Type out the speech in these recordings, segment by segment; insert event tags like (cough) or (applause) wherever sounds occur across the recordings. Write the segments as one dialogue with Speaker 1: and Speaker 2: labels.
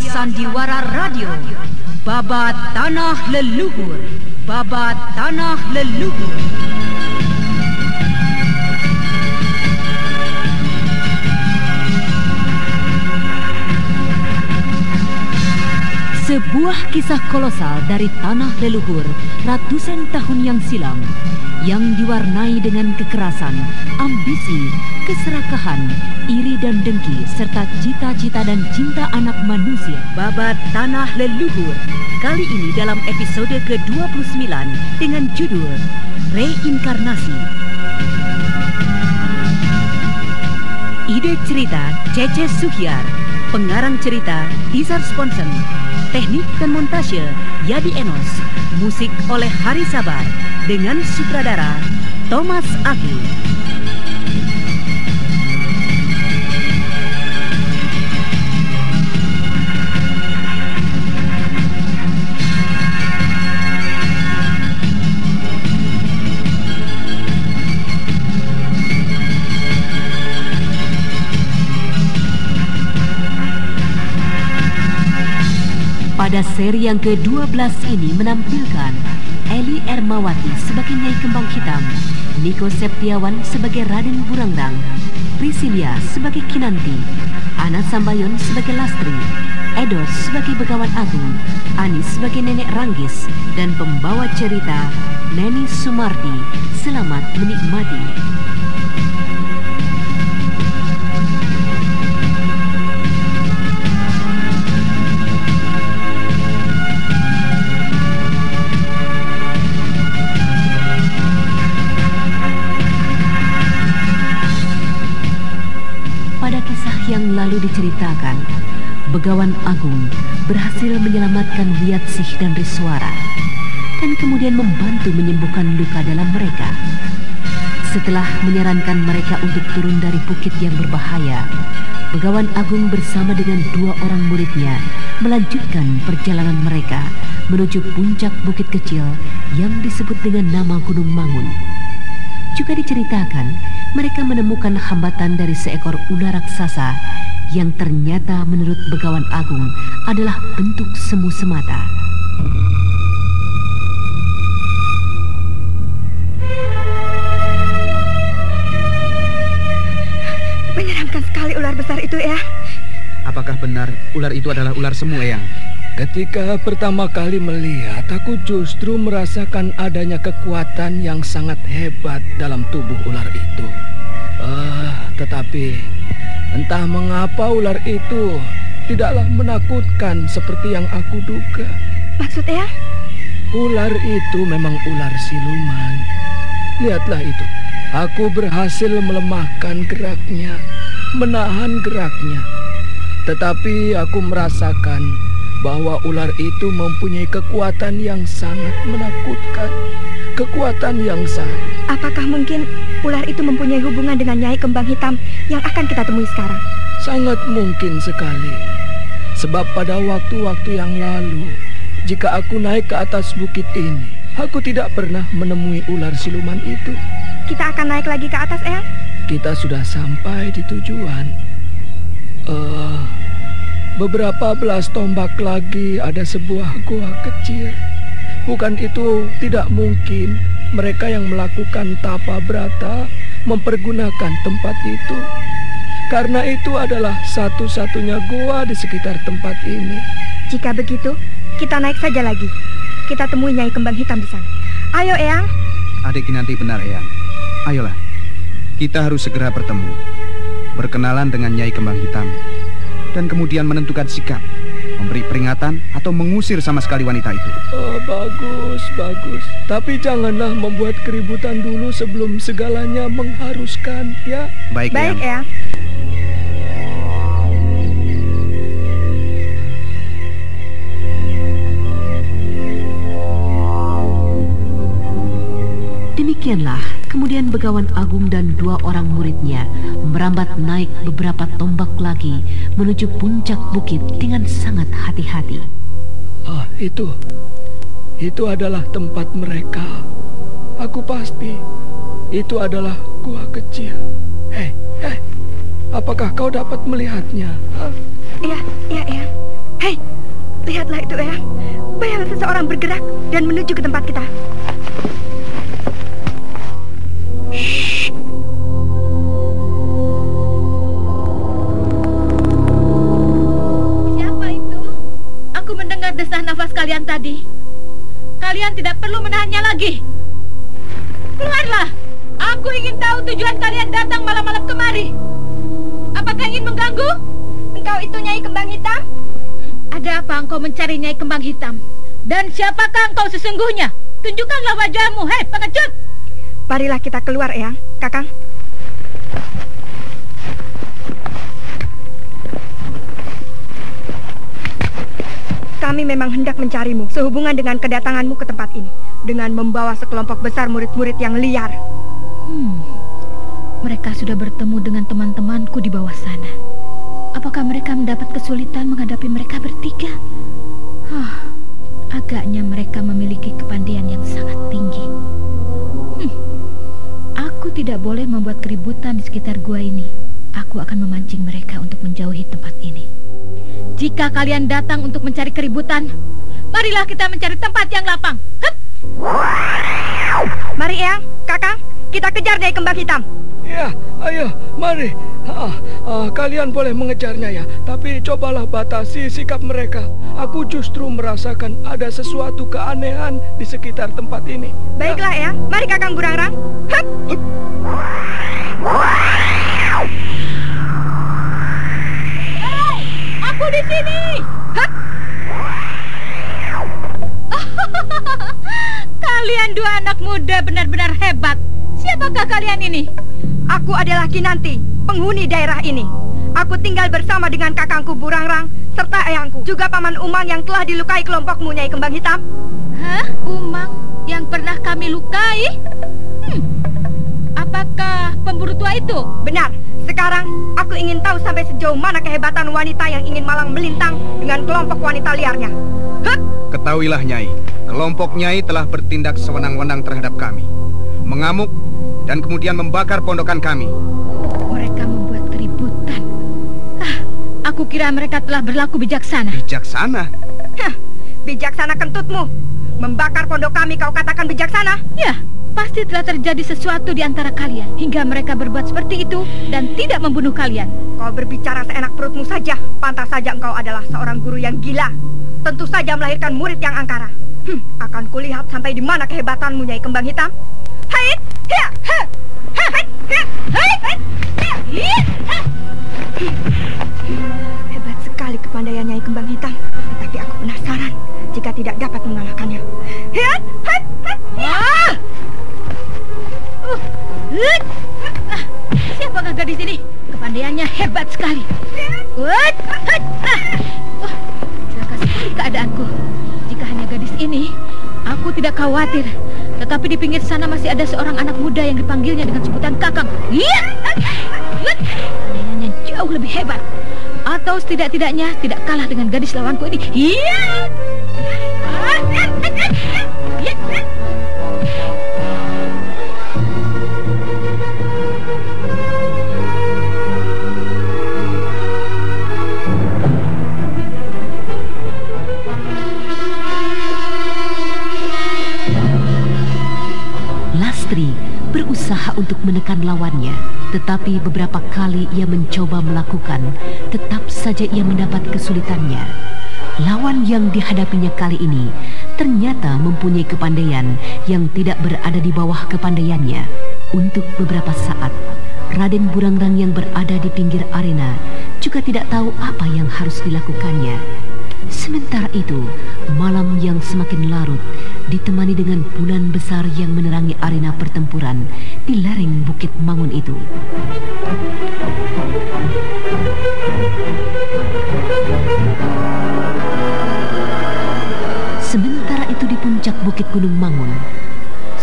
Speaker 1: Sandiwara Radio. Babat Tanah Leluhur. Babat Tanah Leluhur kisah kolosal dari tanah leluhur ratusan tahun yang silam yang diwarnai dengan kekerasan, ambisi, keserakahan, iri dan dengki serta cita-cita dan cinta anak manusia. Babat Tanah Leluhur kali ini dalam episode ke-29 dengan judul Reinkarnasi. Ide cerita Cece Suhyar, pengarang cerita Izar Sponsen, teknik dan montase Yadi Enos, musik oleh Hari Sabar dengan sutradara Thomas Aki. Pada seri yang ke-12 ini menampilkan Eli Ermawati sebagai Nyai Kembang Hitam, Niko Septiawan sebagai Raden Burangrang, Prisilia sebagai Kinanti, Ana Sambayon sebagai Lastri, Edos sebagai Begawan Agung, Anis sebagai Nenek Ranggis, dan pembawa cerita Neni Sumardi. Selamat menikmati. Lalu diceritakan, Begawan Agung berhasil menyelamatkan Wiyatsih dan Riswara dan kemudian membantu menyembuhkan luka dalam mereka. Setelah menyarankan mereka untuk turun dari bukit yang berbahaya, Begawan Agung bersama dengan dua orang muridnya melanjutkan perjalanan mereka menuju puncak bukit kecil yang disebut dengan nama Gunung Mangun. Juga diceritakan mereka menemukan hambatan dari seekor ular raksasa yang ternyata menurut Begawan Agung adalah bentuk semu semata.
Speaker 2: Menyeramkan sekali ular besar itu ya.
Speaker 3: Apakah benar ular itu adalah ular semu, Eyang?
Speaker 4: Ketika pertama kali melihat, aku justru merasakan adanya kekuatan yang sangat hebat dalam tubuh ular itu. Ah, tetapi entah mengapa ular itu tidaklah menakutkan seperti yang aku duga.
Speaker 2: Maksudnya?
Speaker 4: Ular itu memang ular siluman. Lihatlah itu. Aku berhasil melemahkan geraknya, menahan geraknya. Tetapi aku merasakan bahwa ular itu mempunyai kekuatan yang sangat menakutkan. Kekuatan yang sangat.
Speaker 2: Apakah mungkin ular itu mempunyai hubungan dengan Nyai Kembang Hitam yang akan kita temui sekarang?
Speaker 4: Sangat mungkin sekali. Sebab pada waktu-waktu yang lalu, jika aku naik ke atas bukit ini, aku tidak pernah menemui ular siluman itu.
Speaker 2: Kita akan naik lagi ke atas, Eyang?
Speaker 4: Kita sudah sampai di tujuan. Eh, beberapa belas tombak lagi ada sebuah gua kecil. Bukan itu tidak mungkin mereka yang melakukan tapa berata mempergunakan tempat itu. Karena itu adalah satu-satunya gua di sekitar tempat ini.
Speaker 2: Jika begitu, kita naik saja lagi. Kita temui Nyai Kembang Hitam di sana. Ayo, Eyang.
Speaker 3: Adik nanti benar, Eyang. Ayolah, kita harus segera bertemu. Berkenalan dengan Nyai Kembang Hitam. Dan kemudian menentukan sikap. Memberi peringatan atau mengusir sama sekali wanita itu.
Speaker 4: Oh, bagus, bagus. Tapi janganlah membuat keributan dulu sebelum segalanya mengharuskan, ya.
Speaker 3: Baik,
Speaker 2: Baik.
Speaker 3: Eyang.
Speaker 1: Demikianlah kemudian Begawan Agung dan dua orang muridnya merambat naik beberapa tombak lagi menuju puncak bukit dengan sangat hati-hati.
Speaker 4: Ah, itu. Itu adalah tempat mereka. Aku pasti itu adalah gua kecil. Hei, hei. Apakah kau dapat melihatnya?
Speaker 2: Iya, iya, Eyang. Hei, lihatlah itu, Eyang. Bayangan seseorang bergerak dan menuju ke tempat kita.
Speaker 5: Siapa itu? Aku mendengar desah nafas kalian tadi. Kalian tidak perlu menahannya lagi. Keluarlah. Aku ingin tahu tujuan kalian datang malam-malam kemari. Apakah ingin mengganggu?
Speaker 2: Engkau itu Nyai Kembang Hitam?
Speaker 5: Hmm, ada apa engkau mencari Nyai Kembang Hitam? Dan siapakah engkau sesungguhnya? Tunjukkanlah wajahmu, hei pengecut!
Speaker 2: Marilah kita keluar, Eyang. Kakang. Kami memang hendak mencarimu sehubungan dengan kedatanganmu ke tempat ini. Dengan membawa sekelompok besar murid-murid yang liar.
Speaker 5: Hmm, mereka sudah bertemu dengan teman-temanku di bawah sana. Apakah mereka mendapat kesulitan menghadapi mereka bertiga? Hah, agaknya mereka memiliki kepandaian yang sangat tinggi. Hmm, aku tidak boleh membuat keributan di sekitar gua ini. Aku akan memancing mereka untuk menjauhi tempat ini. Jika kalian datang untuk mencari keributan, marilah kita mencari tempat yang lapang. Hup!
Speaker 2: Mari, Eyang. Kakang, kita kejar Nyai Kembang Hitam.
Speaker 4: Ya, ayo, mari. Ah, ah, kalian boleh mengejarnya ya, tapi cobalah batasi sikap mereka. Aku justru merasakan ada sesuatu keanehan di sekitar tempat ini.
Speaker 2: Baiklah, Eyang. Mari Kakang Burangrang. Hup!
Speaker 5: Aku di sini. (laughs) Kalian dua anak muda benar-benar hebat. Siapakah kalian ini?
Speaker 2: Aku adalah Kinanti, penghuni daerah ini. Aku tinggal bersama dengan kakangku Burangrang serta ayangku, juga paman Umang yang telah dilukai kelompokmu Nyai Kembang Hitam.
Speaker 5: Hah? Umang yang pernah kami lukai? Hmm. Apakah pemburu tua itu?
Speaker 2: Benar. Sekarang aku ingin tahu sampai sejauh mana kehebatan wanita yang ingin malang melintang dengan kelompok wanita liarnya. Hup!
Speaker 3: Ketahuilah Nyai, kelompok Nyai telah bertindak sewenang-wenang terhadap kami. Mengamuk dan kemudian membakar pondokan kami.
Speaker 5: Mereka membuat keributan. Ah, aku kira mereka telah berlaku bijaksana.
Speaker 3: Bijaksana.
Speaker 2: Hah, bijaksana kentutmu. Membakar pondok kami kau katakan bijaksana?
Speaker 5: Ya, pasti telah terjadi sesuatu di antara kalian hingga mereka berbuat seperti itu dan tidak membunuh kalian.
Speaker 2: Kau berbicara seenak perutmu saja. Pantas saja engkau adalah seorang guru yang gila. Tentu saja melahirkan murid yang angkara. Hmm, akan kulihat sampai di mana kehebatanmu, Nyai Kembang Hitam. Hebat sekali kepandaian Nyai Kembang Hitam. Tetapi aku penasaran jika tidak dapat mengalahkannya. Hiya, hai, hai, hiya.
Speaker 5: Ah! Uh, hut! Ah, siapakah gadis ini? Kepandaiannya hebat sekali. Ah! Wah, celaka sekali keadaanku. Jika hanya gadis ini, aku tidak khawatir. Tetapi di pinggir sana masih ada seorang anak muda yang dipanggilnya dengan sebutan kakang. Kepandaiannya jauh lebih hebat. Atau setidak-tidaknya tidak kalah dengan gadis lawanku ini. Iya!
Speaker 1: Menekan lawannya, tetapi beberapa kali ia mencoba melakukan, tetap saja ia mendapat kesulitannya. Lawan yang dihadapinya kali ini ternyata mempunyai kepandaian yang tidak berada di bawah kepandaiannya. Untuk beberapa saat, Raden Burangrang yang berada di pinggir arena juga tidak tahu apa yang harus dilakukannya. Sementara itu, malam yang semakin larut ditemani dengan bulan besar yang menerangi arena pertempuran di lereng Bukit Mangun itu. Sementara itu di puncak Bukit Gunung Mangun,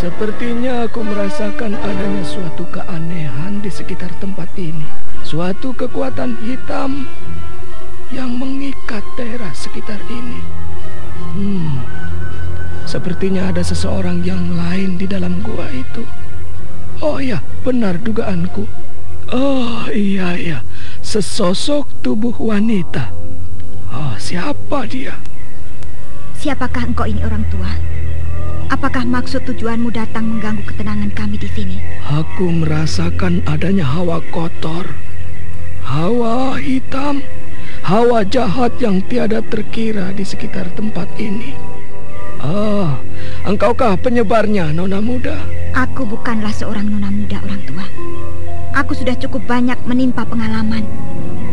Speaker 4: Sepertinya aku merasakan adanya suatu keanehan di sekitar tempat ini. Suatu kekuatan hitam yang mengikat daerah sekitar ini. Hmm, sepertinya ada seseorang yang lain di dalam gua itu. Oh ya, benar dugaanku. Oh iya iya, sesosok tubuh wanita. Oh, siapa dia?
Speaker 6: Siapakah engkau ini orang tua? Apakah maksud tujuanmu datang mengganggu ketenangan kami di sini?
Speaker 4: Aku merasakan adanya hawa kotor, hawa hitam, hawa jahat yang tiada terkira di sekitar tempat ini. Ah, engkaukah penyebarnya, Nona Muda?
Speaker 6: Aku bukanlah seorang nona muda orang tua. Aku sudah cukup banyak menimpa pengalaman,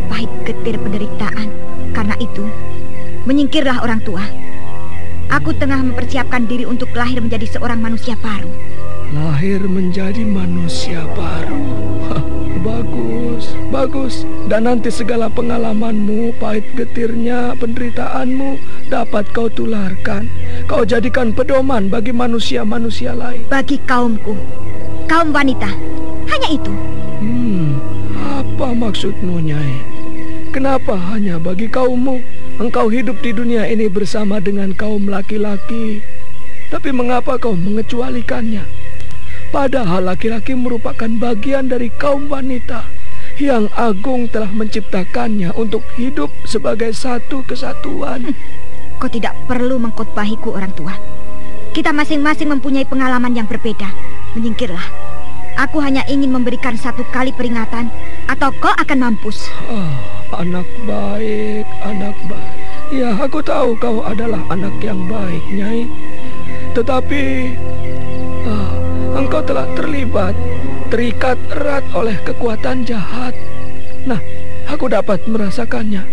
Speaker 6: pahit getir penderitaan. Karena itu, menyingkirlah orang tua. Aku tengah mempersiapkan diri untuk lahir menjadi seorang manusia baru.
Speaker 4: Lahir menjadi manusia baru. Hah, bagus, bagus. Dan nanti segala pengalamanmu, pahit getirnya, penderitaanmu dapat kau tularkan. Kau jadikan pedoman bagi manusia-manusia lain.
Speaker 6: Bagi kaumku, kaum wanita, hanya itu.
Speaker 4: Hmm, apa maksudmu, Nyai? Kenapa hanya bagi kaummu? Engkau hidup di dunia ini bersama dengan kaum laki-laki. Tapi mengapa kau mengecualikannya? Padahal laki-laki merupakan bagian dari kaum wanita yang agung telah menciptakannya untuk hidup sebagai satu kesatuan.
Speaker 6: Kau tidak perlu mengkotbahiku orang tua. Kita masing-masing mempunyai pengalaman yang berbeda. Menyingkirlah. Aku hanya ingin memberikan satu kali peringatan atau kau akan mampus.
Speaker 4: Ah, anak baik, anak baik. Ya, aku tahu kau adalah anak yang baik, Nyai. Tetapi ah, engkau telah terlibat, terikat erat oleh kekuatan jahat. Nah, aku dapat merasakannya.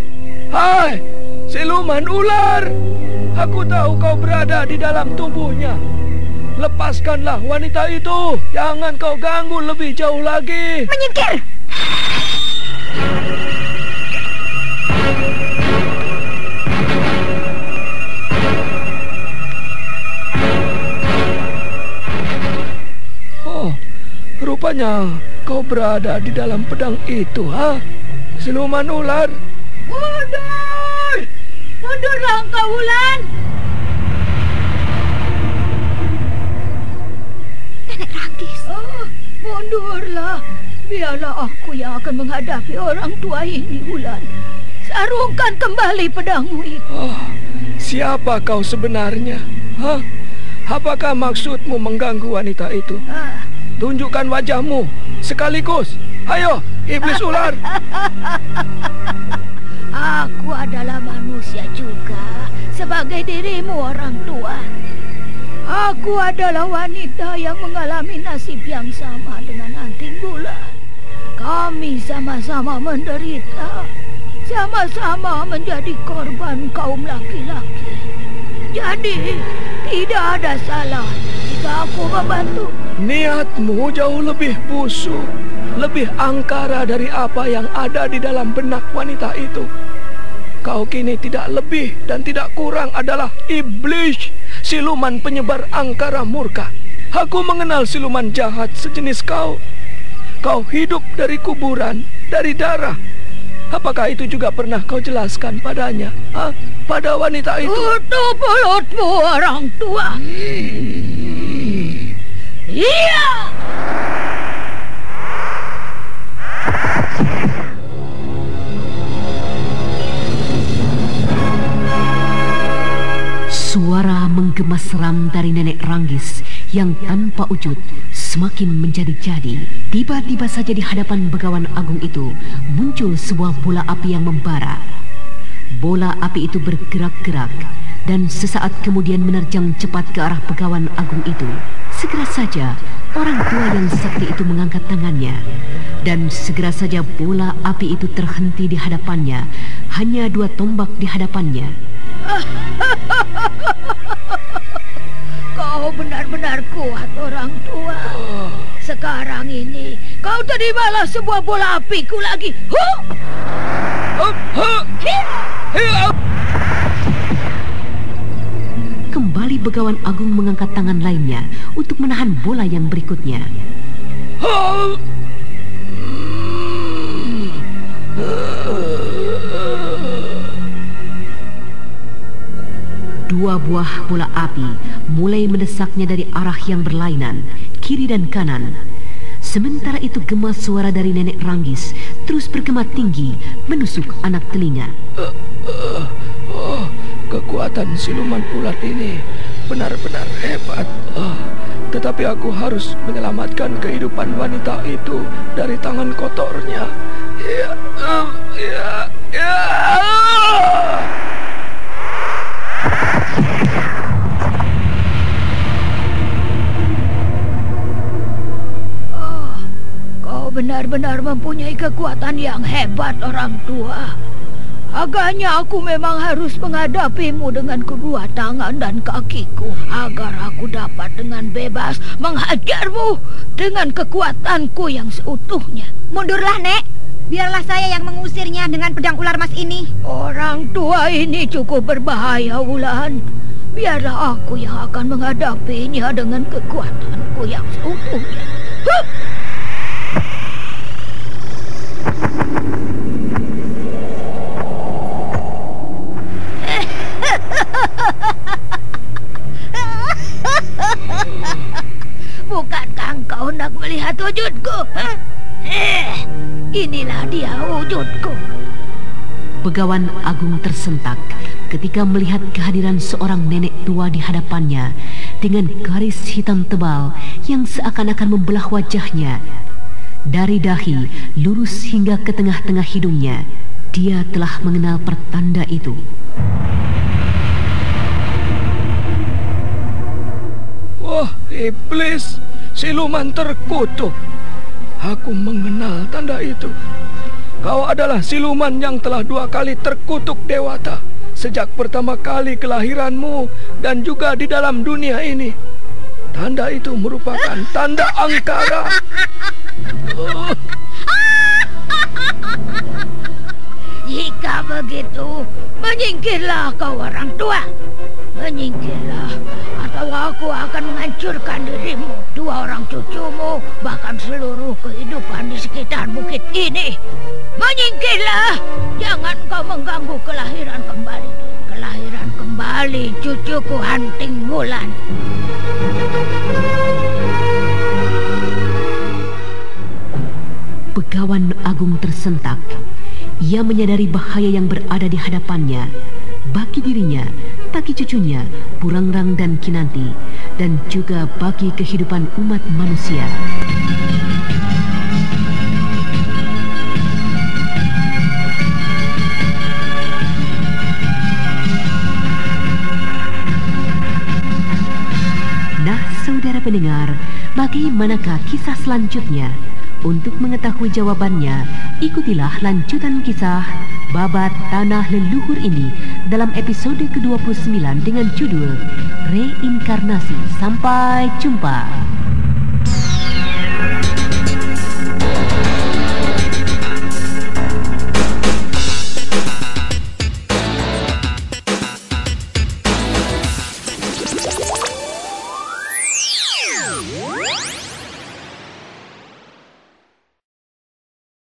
Speaker 4: Hai, siluman ular! Aku tahu kau berada di dalam tubuhnya. Lepaskanlah wanita itu. Jangan kau ganggu lebih jauh lagi.
Speaker 6: Menyingkir!
Speaker 4: Rupanya kau berada di dalam pedang itu, ha? Siluman ular.
Speaker 6: Mundur! Mundurlah engkau, Wulan! Nenek Ranggis.
Speaker 5: Oh, mundurlah. Biarlah aku yang akan menghadapi orang tua ini, Wulan. Sarungkan kembali pedangmu itu.
Speaker 4: Oh, siapa kau sebenarnya? Hah? Apakah maksudmu mengganggu wanita itu?
Speaker 5: Ah,
Speaker 4: Tunjukkan wajahmu sekaligus. Ayo, iblis ular. (laughs)
Speaker 5: aku adalah manusia juga, sebagai dirimu orang tua. Aku adalah wanita yang mengalami nasib yang sama dengan anting bulan. Kami sama-sama menderita, sama-sama menjadi korban kaum laki-laki. Jadi, tidak ada salah jika aku membantu.
Speaker 4: Niatmu jauh lebih busuk, lebih angkara dari apa yang ada di dalam benak wanita itu. Kau kini tidak lebih dan tidak kurang adalah iblis, siluman penyebar angkara murka. Aku mengenal siluman jahat sejenis kau. Kau hidup dari kuburan, dari darah. Apakah itu juga pernah kau jelaskan padanya? Hah? Pada wanita itu?
Speaker 5: Tutup mulutmu orang tua. Iya.
Speaker 1: Suara menggema seram dari nenek Ranggis yang tanpa wujud semakin menjadi-jadi. Tiba-tiba saja di hadapan Begawan Agung itu muncul sebuah bola api yang membara. Bola api itu bergerak-gerak dan sesaat kemudian menerjang cepat ke arah Begawan Agung itu. Segera saja orang tua yang sakti itu mengangkat tangannya dan segera saja bola api itu terhenti di hadapannya. Hanya dua tombak di hadapannya. (laughs)
Speaker 5: Kau benar-benar kuat orang tua. Sekarang ini kau terimalah sebuah bola apiku lagi. Huh!
Speaker 1: Kembali Begawan Agung mengangkat tangan lainnya untuk menahan bola yang berikutnya. Dua buah bola api mulai mendesaknya dari arah yang berlainan, kiri dan kanan. Sementara itu gemas suara dari nenek Ranggis terus bergema tinggi menusuk anak telinga.
Speaker 4: Oh, kekuatan siluman ular ini benar-benar hebat. Uh, tetapi aku harus menyelamatkan kehidupan wanita itu dari tangan kotornya. Ya, uh, ya, ya.
Speaker 5: benar-benar mempunyai kekuatan yang hebat orang tua. Agaknya aku memang harus menghadapimu dengan kedua tangan dan kakiku agar aku dapat dengan bebas menghajarmu dengan kekuatanku yang seutuhnya.
Speaker 2: Mundurlah, Nek. Biarlah saya yang mengusirnya dengan pedang ular mas ini.
Speaker 5: Orang tua ini cukup berbahaya, Wulan. Biarlah aku yang akan menghadapinya dengan kekuatanku yang seutuhnya. Hup! Hendak melihat wujudku? Eh, inilah dia wujudku.
Speaker 1: Begawan Agung tersentak ketika melihat kehadiran seorang nenek tua di hadapannya dengan garis hitam tebal yang seakan-akan membelah wajahnya. Dari dahi lurus hingga ke tengah-tengah hidungnya, dia telah mengenal pertanda itu.
Speaker 4: Wah, iblis, siluman terkutuk. Aku mengenal tanda itu. Kau adalah siluman yang telah dua kali terkutuk Dewata sejak pertama kali kelahiranmu dan juga di dalam dunia ini. Tanda itu merupakan tanda angkara.
Speaker 5: Jika begitu, menyingkirlah kau orang tua. Menyingkirlah atau aku akan menghancurkan dirimu, dua orang cucumu, bahkan seluruh kehidupan di sekitar bukit ini. Menyingkirlah, jangan kau mengganggu kelahiran kembali. Kelahiran kembali cucuku Hanting Wulan.
Speaker 1: Begawan Agung tersentak. Ia menyadari bahaya yang berada di hadapannya. Bagi dirinya, bagi cucunya, Purangrang dan Kinanti, dan juga bagi kehidupan umat manusia. Nah, saudara pendengar, bagaimanakah kisah selanjutnya? Untuk mengetahui jawabannya, ikutilah lanjutan kisah Babat Tanah Leluhur ini dalam episode ke-29 dengan judul Reinkarnasi. Sampai jumpa.